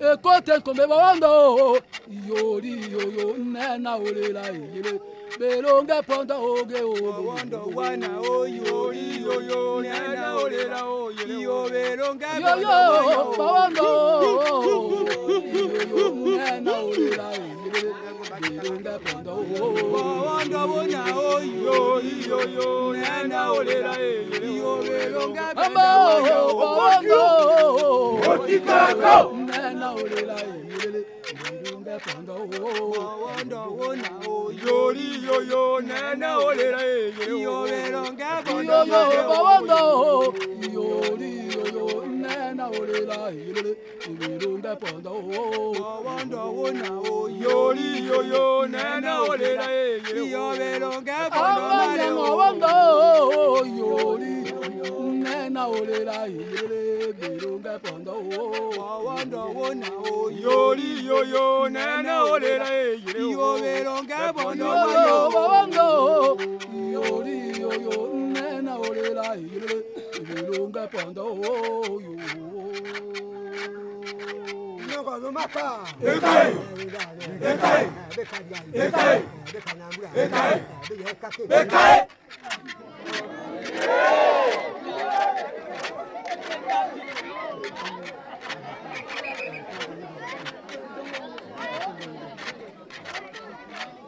ekote nkomeba wando iyori yoyo nena orela eyele belonge ponda oge ogondo wana oyori yoyo nena orela oyele iyo belonge yoyo bawando nena orela eyele belonge ponda ogo bawando bona oyori yoyo nena orela eyele iyo belonge ponda ogo bawando otikako ìmúlélá ìmúlélé ìdúndẹ pọndọ owó. ọwọ́ndọ̀ wo nà o yorí yoyo nẹ́nẹ́ o lè rẹ̀ èyẹ o. ìyòwé rọ̀ǹgẹ́ pọndọ yoyo ọwọ́ndọ̀ o yorí yoyo nẹ́nẹ́ o lè rẹ̀ ìmúlélé ìdúndẹ pọndọ owó. ọwọ́ndọ̀ wo nà o yorí yoyo nẹ́nẹ́ o lè rẹ̀ èyẹ o. yorí. na ole la yere gbèrò ń kẹ́kọ̀ọ́ ń dánwò. ọwọ́ ń dánwò náà o yìí. yorí yoyo nẹ́nẹ́ ole la yere o. ìwòwe ló ń kẹ́kọ̀ọ́ ń dánwò. yoyo bọ́wọ́ ń dán o. yorí yoyo nẹ́nẹ́ ole la yere gbèrò ń kẹ́kọ̀ọ́ ń dánwò yoyo. Ekaye! Ekaye! Ekaye! Ekaye! Ekaye!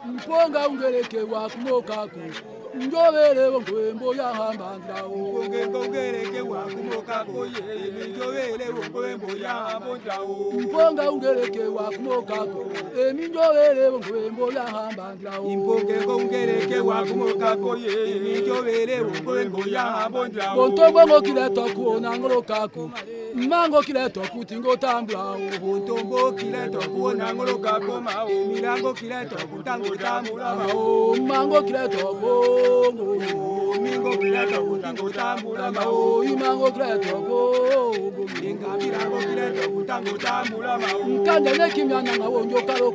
mponga ungereke wakumokaku njovelevo ngwembo yahambandlawo mponga ungereke wakumokaku emi njovelevo ngwembo yahambandlawo bontongo ngokiletokuonangolokaku mmango kila etoku tinga otambula o oh. bontongo kila etoku onanga olokakoma o emilango kila etoku ntanga otambulama o oh, imango kila etoku oh. engabilango kila etoku ntanga otambulama o nkandene nanga wonjo okala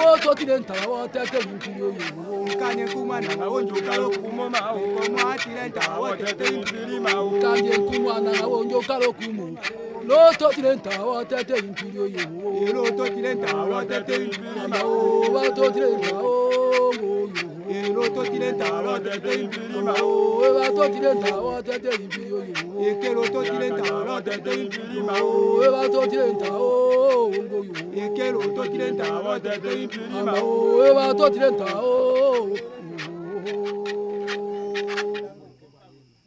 ko to ti den tawa te te yin kiri oye wo. kanye kuma na awo njo kalo kumo ma o ko mo a ti den tawa te te yin kiri ma o. kanye kuma na awo njo kalo kumo lóòótọ́ tilẹ̀ ń ta àwọn tẹ́tẹ́ yìí kiri oyè wò. èlòótọ́ tilẹ̀ ń ta àwọn tẹ́tẹ́ yìí kiri ma o. wá tó tilẹ̀ ń ta o wò yò. èlòótọ́ tilẹ̀ ń ta àwọn tẹ́tẹ́ yìí kiri ma o. wá tó tilẹ̀ ń ta tẹ́tẹ́ yìí kiri oyè wò. èkélòótọ́ tilẹ̀ ń ta tẹ́tẹ́ yìí kiri ma o. wá tó tilẹ̀ ń ta yo. Ikelo to tile nta awɔ tɛ to yin tuli ma. Awɔ eba to tile nta o.